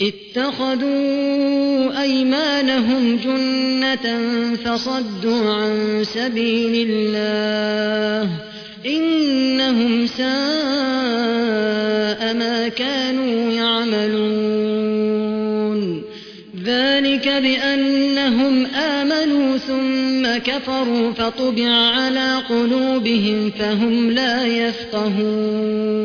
اتخذوا أيمانهم جنة فصدوا عن سبيل الله إنهم ساء ما كانوا يعملون ذلك بأنهم آمنوا ثم كفروا فطبع على قلوبهم فهم لا يفقهون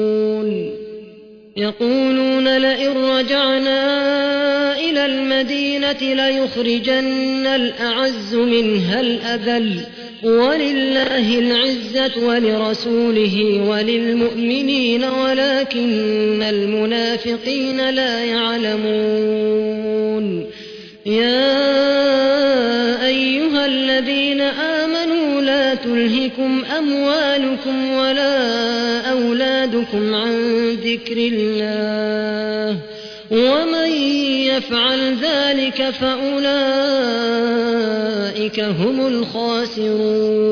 يقولون لئن رجعنا إلى المدينة ليخرجن الأعز منها الأذل ولله العزة ولرسوله وللمؤمنين ولكن المنافقين لا يعلمون. يا أيها الذين آمنوا لا تلهكم أموالكم ولا أولادكم عن ذكر الله ومن يفعل ذلك فأولئك هم الخاسرون